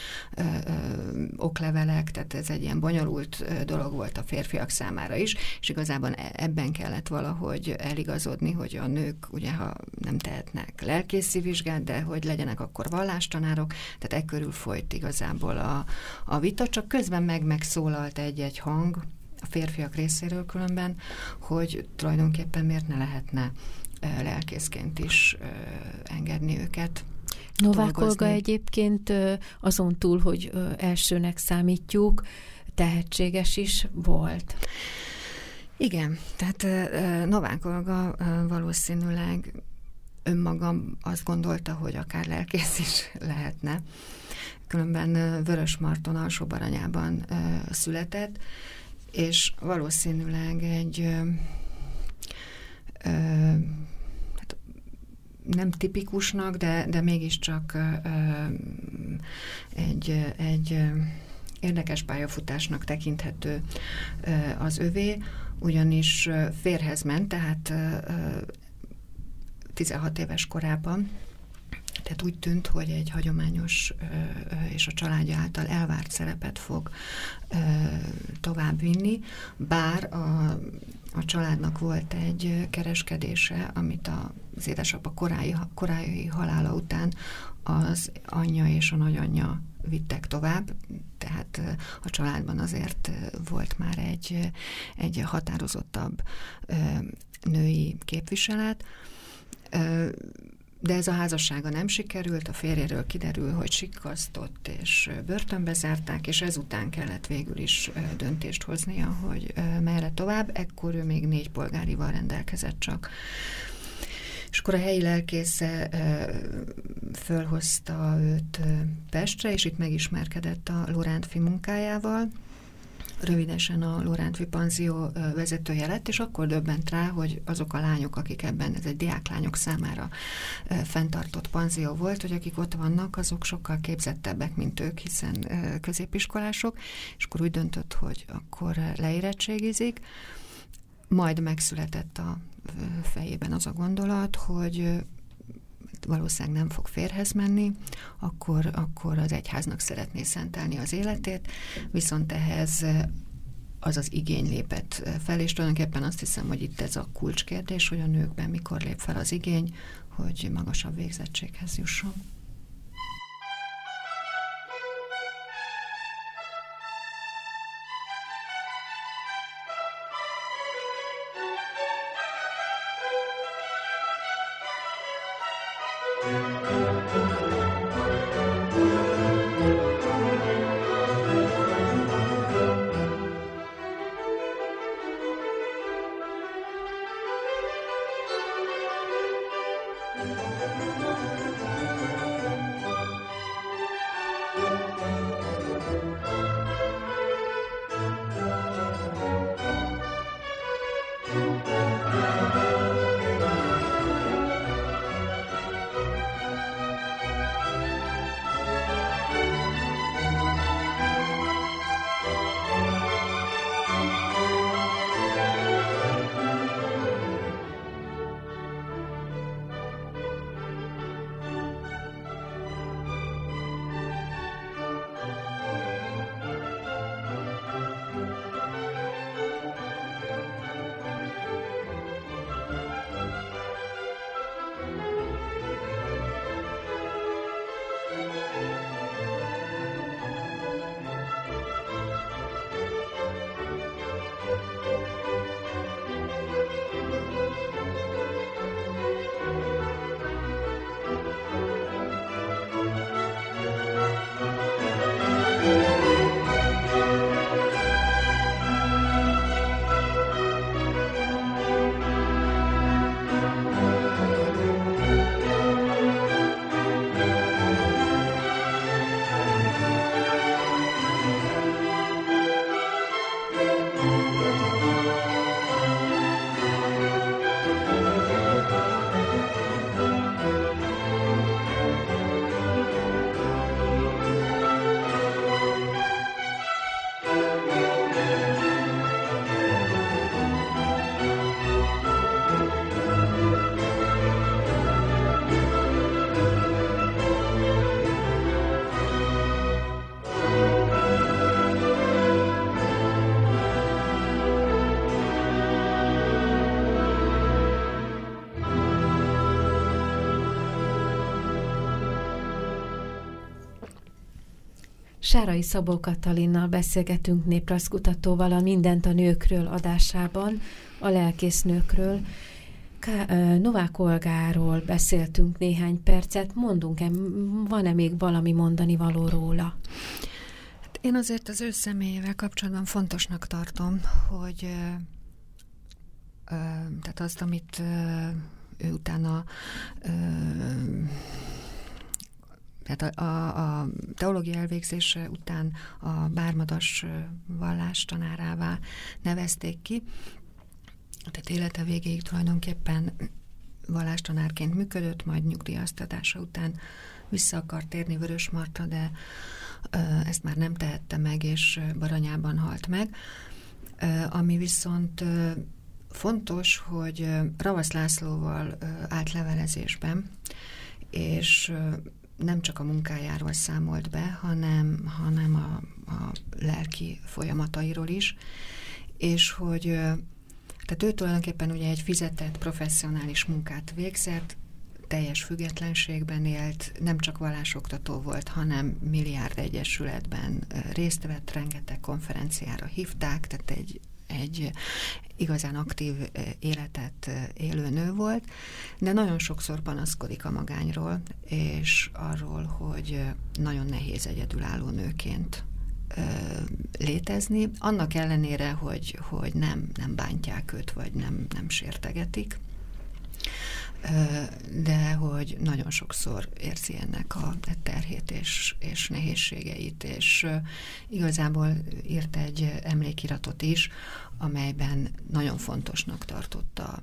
oklevelek, tehát ez egy ilyen bonyolult dolog volt a férfiak számára is, és igazából e, ebben kellett valahogy eligazodni, hogy a nők ugye, ha nem tehetnek lelkészi vizsgát, de hogy legyenek akkor vallástanárok, tehát e körül folyt igazából a, a vita, csak közben meg megszólalt egy-egy hang, a férfiak részéről különben, hogy tulajdonképpen miért ne lehetne lelkészként is engedni őket. Novák Olga egyébként azon túl, hogy elsőnek számítjuk, tehetséges is volt. Igen, tehát Novák Olga valószínűleg önmagam azt gondolta, hogy akár lelkész is lehetne. Különben Vörös Marton alsóbaranyában született, és valószínűleg egy ö, ö, hát nem tipikusnak, de, de mégiscsak ö, egy, egy érdekes pályafutásnak tekinthető az övé, ugyanis férhez ment, tehát 16 éves korában tehát úgy tűnt, hogy egy hagyományos és a családja által elvárt szerepet fog továbbvinni, bár a, a családnak volt egy kereskedése, amit az édesapa korái, korái halála után az anyja és a nagyanyja vittek tovább, tehát a családban azért volt már egy, egy határozottabb női képviselet, de ez a házassága nem sikerült, a férjéről kiderül, hogy sikkasztott, és börtönbe zárták, és ezután kellett végül is döntést hoznia, hogy merre tovább. Ekkor ő még négy polgárival rendelkezett csak. És akkor a helyi lelkésze fölhozta őt Pestre, és itt megismerkedett a Lorántfi munkájával, rövidesen a Lorántvi Panzió vezetője lett, és akkor döbbent rá, hogy azok a lányok, akik ebben, ez egy diáklányok számára fenntartott panzió volt, hogy akik ott vannak, azok sokkal képzettebbek, mint ők, hiszen középiskolások, és akkor úgy döntött, hogy akkor leérettségizik, majd megszületett a fejében az a gondolat, hogy valószínűleg nem fog férhez menni, akkor, akkor az egyháznak szeretné szentelni az életét, viszont ehhez az az igény lépett fel, és tulajdonképpen azt hiszem, hogy itt ez a kulcskérdés, hogy a nőkben mikor lép fel az igény, hogy magasabb végzettséghez jusson. Sárai Szabó Katalinnal beszélgetünk néprajzkutatóval a Mindent a nőkről adásában, a lelkésznőkről. Novák Olgáról beszéltünk néhány percet. Mondunk-e, van-e még valami mondani való róla? Hát én azért az ő személyével kapcsolatban fontosnak tartom, hogy tehát azt, amit ő utána tehát a, a, a teológia elvégzése után a bármadas vallás tanárává nevezték ki. Tehát élete végéig tulajdonképpen vallástanárként működött, majd nyugdíjaztatása után vissza akart térni Vörös Marta, de ezt már nem tehette meg, és Baranyában halt meg. Ami viszont fontos, hogy Ravasz Lászlóval állt levelezésben, és nem csak a munkájáról számolt be, hanem, hanem a, a lelki folyamatairól is, és hogy tehát ő tulajdonképpen ugye egy fizetett professzionális munkát végzett, teljes függetlenségben élt, nem csak vallásoktató volt, hanem milliárd egyesületben részt vett, rengeteg konferenciára hívták, tehát egy, egy igazán aktív életet élő nő volt, de nagyon sokszor panaszkodik a magányról, és arról, hogy nagyon nehéz egyedülálló nőként létezni, annak ellenére, hogy, hogy nem, nem bántják őt, vagy nem, nem sértegetik de hogy nagyon sokszor érzi ennek a terhét és, és nehézségeit, és igazából írt egy emlékiratot is, amelyben nagyon fontosnak tartotta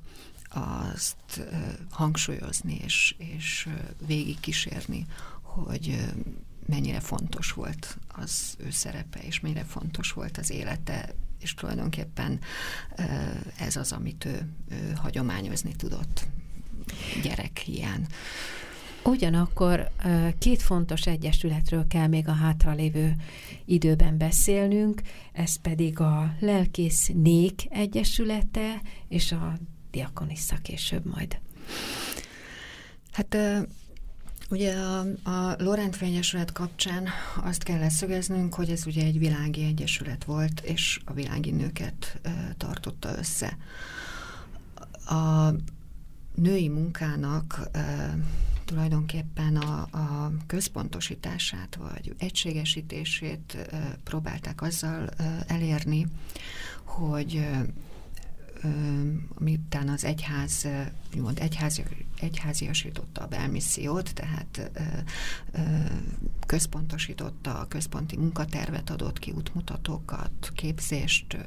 azt hangsúlyozni és, és végig kísérni, hogy mennyire fontos volt az ő szerepe, és mennyire fontos volt az élete, és tulajdonképpen ez az, amit ő, ő hagyományozni tudott gyerek hiány. Ugyanakkor két fontos egyesületről kell még a hátralévő időben beszélnünk, ez pedig a Lelkész Nék Egyesülete és a Diakonissa később majd. Hát Ugye a, a Lorent Egyesület kapcsán azt kell leszögeznünk, hogy ez ugye egy világi egyesület volt, és a világi nőket e, tartotta össze. A női munkának e, tulajdonképpen a, a központosítását vagy egységesítését e, próbálták azzal e, elérni, hogy miután az egyház, úgymond egyházi, egyháziasította a belmissziót, tehát központosította a központi munkatervet, adott ki útmutatókat, képzést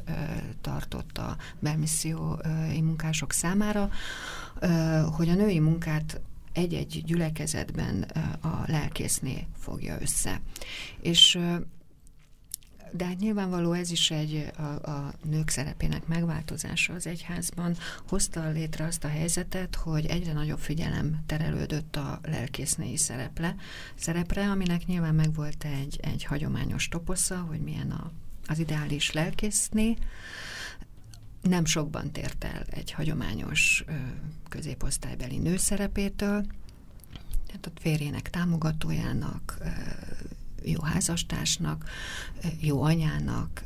tartott a belmissziói munkások számára, hogy a női munkát egy-egy gyülekezetben a lelkészné fogja össze. És de hát nyilvánvaló ez is egy a, a nők szerepének megváltozása az egyházban. Hozta létre azt a helyzetet, hogy egyre nagyobb figyelem terelődött a lelkésznei szereple, szerepre, aminek nyilván megvolt egy, egy hagyományos toposza, hogy milyen a, az ideális lelkészné, nem sokban tért el egy hagyományos középosztálybeli nő szerepétől, tehát a férjének támogatójának, jó házastársnak, jó anyának,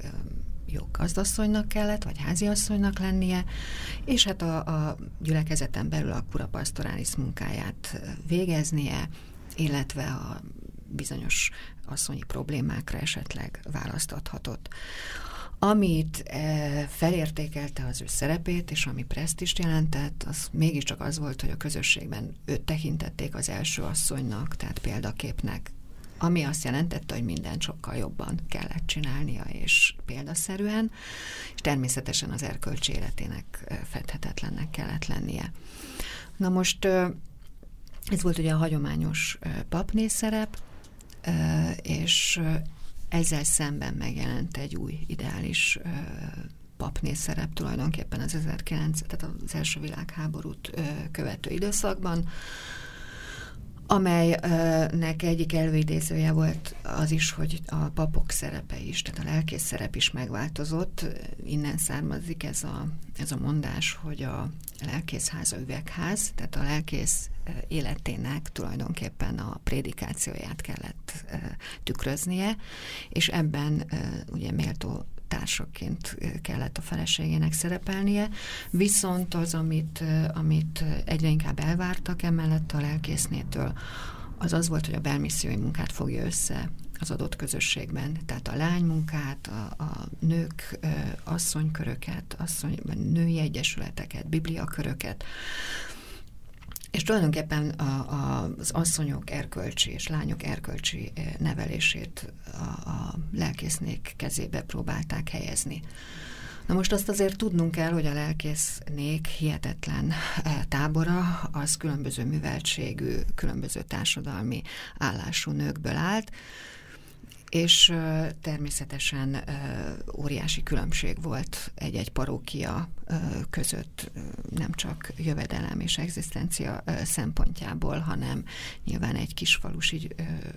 jó gazdasszonynak kellett, vagy háziasszonynak lennie, és hát a, a gyülekezeten belül a kurapasztorális munkáját végeznie, illetve a bizonyos asszonyi problémákra esetleg választathatott. Amit e, felértékelte az ő szerepét, és ami presztist jelentett, az mégiscsak az volt, hogy a közösségben őt tekintették az első asszonynak, tehát példaképnek, ami azt jelentette, hogy mindent sokkal jobban kellett csinálnia, és példaszerűen, és természetesen az erkölcsi életének fedhetetlennek kellett lennie. Na most ez volt ugye a hagyományos papné szerep, és ezzel szemben megjelent egy új ideális papné szerep tulajdonképpen az 1900, tehát az első világháborút követő időszakban, amelynek egyik előidézője volt az is, hogy a papok szerepe is, tehát a lelkész szerep is megváltozott. Innen származik ez a, ez a mondás, hogy a lelkészház a üvegház, tehát a lelkész életének tulajdonképpen a prédikációját kellett tükröznie, és ebben ugye méltó társaként kellett a feleségének szerepelnie, viszont az, amit, amit egyre inkább elvártak emellett a lelkésznétől, az az volt, hogy a belmissziói munkát fogja össze az adott közösségben. Tehát a lánymunkát, a, a nők asszonyköröket, asszony, női egyesületeket, bibliaköröket, és tulajdonképpen a, a, az asszonyok erkölcsi és lányok erkölcsi eh, nevelését a, a lelkésznék kezébe próbálták helyezni. Na most azt azért tudnunk kell, hogy a lelkésznék hihetetlen eh, tábora az különböző műveltségű, különböző társadalmi állású nőkből állt, és természetesen óriási különbség volt egy-egy parókia között, nem csak jövedelem és egzisztencia szempontjából, hanem nyilván egy kisfalusi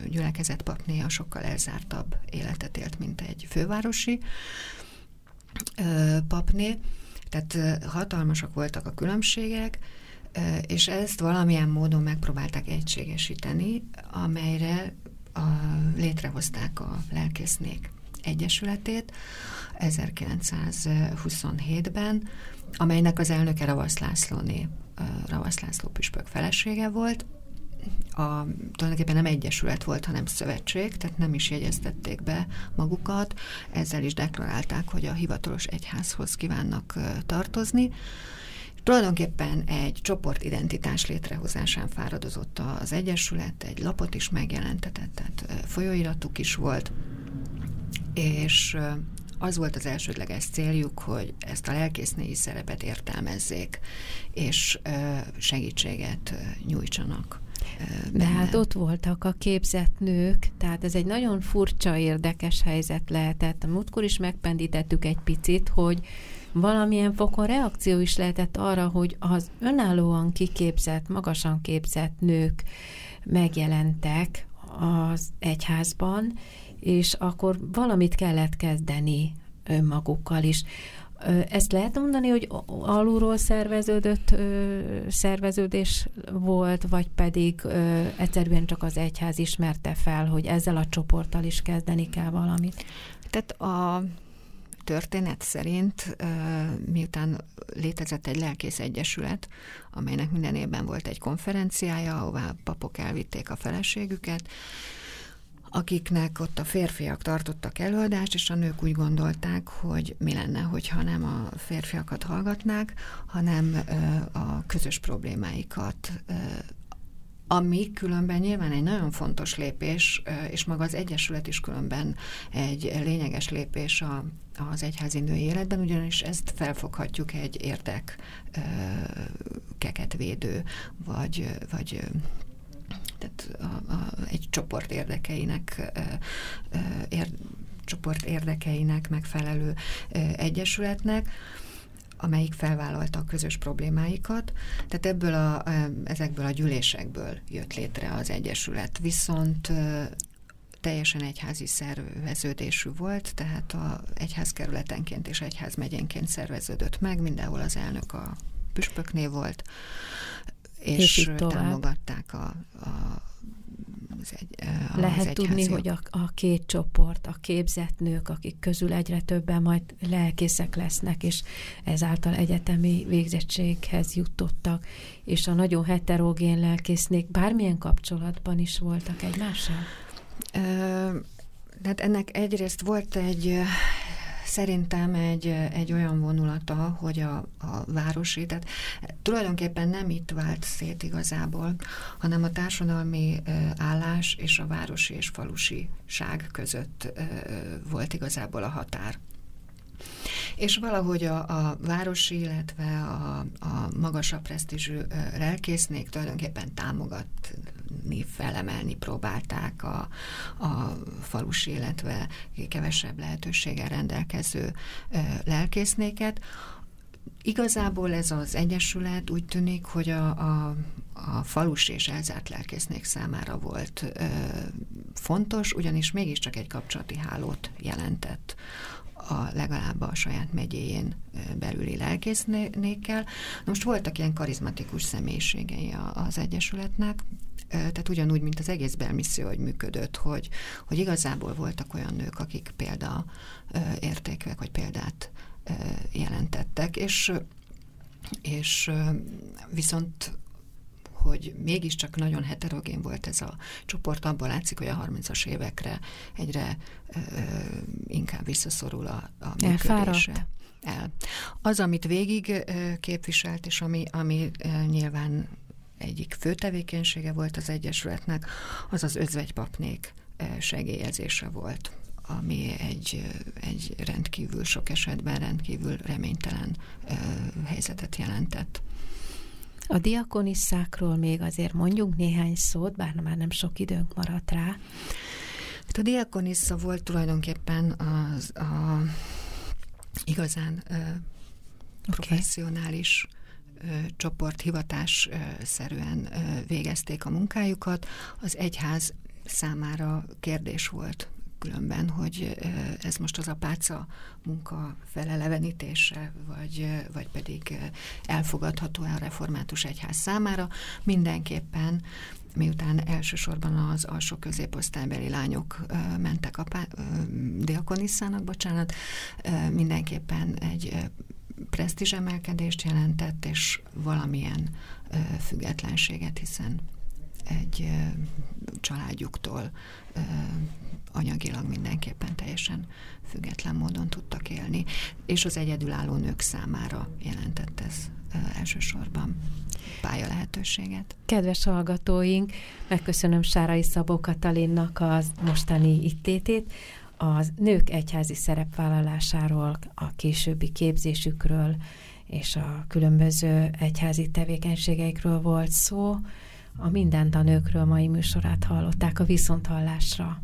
gyülekezet papnéja sokkal elzártabb életet élt, mint egy fővárosi papné. Tehát hatalmasak voltak a különbségek, és ezt valamilyen módon megpróbálták egységesíteni, amelyre a, létrehozták a lelkésznék egyesületét 1927-ben, amelynek az elnöke Ravasz Lászlóné, Ravasz László püspök felesége volt, a, tulajdonképpen nem egyesület volt, hanem szövetség, tehát nem is jegyeztették be magukat, ezzel is deklarálták, hogy a hivatalos egyházhoz kívánnak tartozni. Tulajdonképpen egy csoportidentitás létrehozásán fáradozott az Egyesület, egy lapot is megjelentetett, tehát folyóiratuk is volt, és az volt az elsődleges céljuk, hogy ezt a lelkésznélyi szerepet értelmezzék, és segítséget nyújtsanak. De hát ott voltak a képzett nők, tehát ez egy nagyon furcsa, érdekes helyzet lehetett. A múltkor is megpendítettük egy picit, hogy valamilyen fokon reakció is lehetett arra, hogy az önállóan kiképzett, magasan képzett nők megjelentek az egyházban, és akkor valamit kellett kezdeni önmagukkal is. Ezt lehet mondani, hogy alulról szerveződött szerveződés volt, vagy pedig egyszerűen csak az egyház ismerte fel, hogy ezzel a csoporttal is kezdeni kell valamit? Tehát a történet szerint, miután létezett egy lelkész egyesület, amelynek minden évben volt egy konferenciája, ahová papok elvitték a feleségüket, akiknek ott a férfiak tartottak előadást, és a nők úgy gondolták, hogy mi lenne, hogyha nem a férfiakat hallgatnák, hanem a közös problémáikat ami különben nyilván egy nagyon fontos lépés, és maga az Egyesület is különben egy lényeges lépés a, az egyházi női életben, ugyanis ezt felfoghatjuk egy érdek keket védő, vagy, vagy tehát a, a, egy csoport érdekeinek ér, csoport érdekeinek megfelelő egyesületnek, amelyik felvállalta a közös problémáikat. Tehát ebből a, ezekből a gyűlésekből jött létre az Egyesület. Viszont teljesen egyházi szerveződésű volt, tehát a egyházkerületenként és egyházmegyénként szerveződött meg, mindenhol az elnök a püspöknél volt, és, és támogatták a, a az egy, az Lehet tudni, hogy a, a két csoport, a képzett nők, akik közül egyre többen majd lelkészek lesznek, és ezáltal egyetemi végzettséghez jutottak, és a nagyon heterogén lelkésznék bármilyen kapcsolatban is voltak egymással? Hát ennek egyrészt volt egy szerintem egy, egy olyan vonulata, hogy a, a városi, tehát tulajdonképpen nem itt vált szét igazából, hanem a társadalmi állás és a városi és falusiság között volt igazából a határ. És valahogy a, a városi, illetve a, a magasabb presztízsű lelkésznék tulajdonképpen támogatni, felemelni próbálták a, a falusi, illetve kevesebb lehetőséggel rendelkező lelkésznéket. Igazából ez az egyesület úgy tűnik, hogy a, a, a falus és elzárt lelkésznék számára volt ö, fontos, ugyanis mégiscsak egy kapcsolati hálót jelentett a legalább a saját megyéjén belüli lelkésznékkel. Most voltak ilyen karizmatikus személyiségei az Egyesületnek, tehát ugyanúgy, mint az egész belmisszió, hogy működött, hogy, hogy igazából voltak olyan nők, akik példa értékűek, vagy példát jelentettek, és, és viszont hogy mégiscsak nagyon heterogén volt ez a csoport, abban látszik, hogy a 30-as évekre egyre ö, inkább visszaszorul a, a működése. El. Az, amit végig ö, képviselt, és ami, ami ö, nyilván egyik fő tevékenysége volt az Egyesületnek, az az özvegypapnék segélyezése volt ami egy, egy rendkívül sok esetben rendkívül reménytelen helyzetet jelentett. A diakonisszákról még azért mondjuk néhány szót, bár már nem sok időnk maradt rá. Hát a diakonissza volt tulajdonképpen az a igazán ö, professzionális okay. csoport hivatás szerűen végezték a munkájukat. Az egyház számára kérdés volt különben, hogy ez most az apáca munka felelevenítése, vagy, vagy pedig elfogadható-e a református egyház számára. Mindenképpen miután elsősorban az alsó középosztálybeli lányok mentek a diakonisszának, bocsánat, mindenképpen egy presztízs emelkedést jelentett, és valamilyen függetlenséget, hiszen egy családjuktól anyagilag mindenképpen teljesen független módon tudtak élni, és az egyedülálló nők számára jelentett ez elsősorban pálya lehetőséget. Kedves hallgatóink, megköszönöm Sárai Szabó Katalinnak az mostani ittétét, az nők egyházi szerepvállalásáról, a későbbi képzésükről és a különböző egyházi tevékenységeikről volt szó. A Mindent a nőkről mai műsorát hallották a Viszonthallásra.